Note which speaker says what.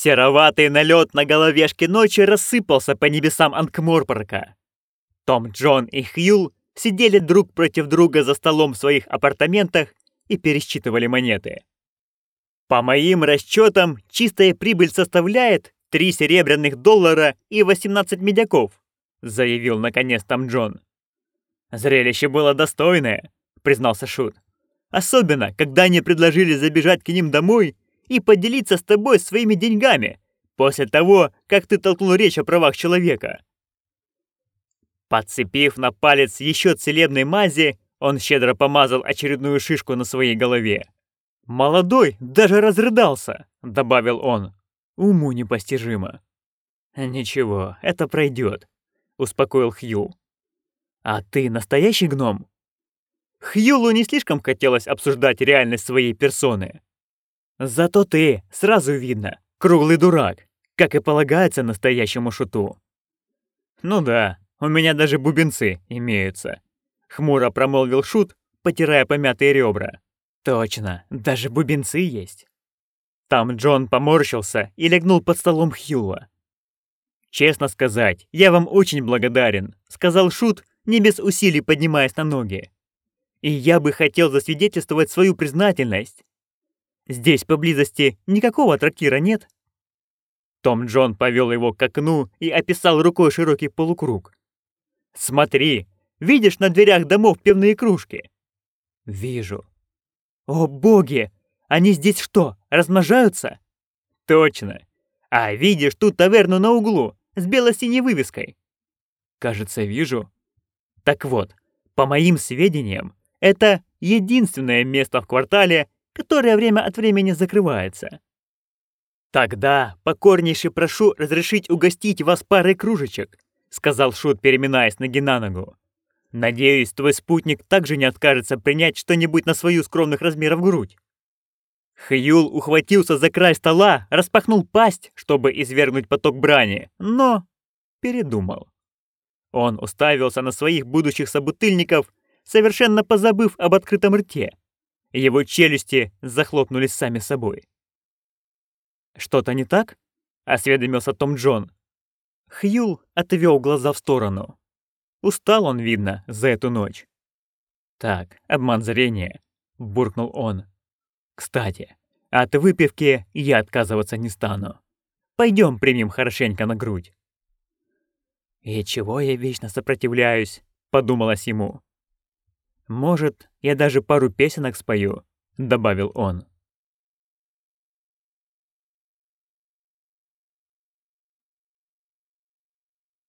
Speaker 1: Сероватый налет на головешке ночи рассыпался по небесам Анкморпорка. Том, Джон и Хьюл сидели друг против друга за столом в своих апартаментах и пересчитывали монеты. По моим расчетам, чистая прибыль составляет 3 серебряных доллара и 18 медяков, заявил наконец там Джон. Зрелище было достойное, признался Шут. Особенно, когда они предложили забежать к ним домой и поделиться с тобой своими деньгами после того, как ты толкнул речь о правах человека. Подцепив на палец еще целебной мази, он щедро помазал очередную шишку на своей голове. «Молодой даже разрыдался», — добавил он. «Уму непостижимо». «Ничего, это пройдет», — успокоил Хью. «А ты настоящий гном?» Хьюлу не слишком хотелось обсуждать реальность своей персоны. «Зато ты, сразу видно, круглый дурак, как и полагается настоящему шуту». «Ну да, у меня даже бубенцы имеются», — хмуро промолвил шут, потирая помятые ребра. Точно, даже бубенцы есть. Там Джон поморщился и легнул под столом Хьюла. «Честно сказать, я вам очень благодарен», — сказал Шут, не без усилий поднимаясь на ноги. «И я бы хотел засвидетельствовать свою признательность. Здесь поблизости никакого трактира нет?» Том Джон повел его к окну и описал рукой широкий полукруг. «Смотри, видишь на дверях домов пивные кружки?» «Вижу», «О боги! Они здесь что, размножаются?» «Точно! А видишь ту таверну на углу с бело-синей вывеской?» «Кажется, вижу». «Так вот, по моим сведениям, это единственное место в квартале, которое время от времени закрывается. Тогда покорнейше прошу разрешить угостить вас парой кружечек», сказал Шут, переминаясь ноги на ногу. Надеюсь, твой спутник также не откажется принять что-нибудь на свою скромных размеров грудь. Хьюл ухватился за край стола, распахнул пасть, чтобы извергнуть поток брани, но передумал. Он уставился на своих будущих собутыльников, совершенно позабыв об открытом рте. Его челюсти захлопнулись сами собой. «Что-то не так?» — осведомился Том Джон. Хьюл отвел глаза в сторону. Устал он, видно, за эту ночь. «Так, обман зрения», — буркнул он. «Кстати, от выпивки я отказываться не стану. Пойдем примем хорошенько на грудь». «И чего я вечно сопротивляюсь?» — подумалось ему. «Может, я даже пару песенок спою», — добавил он.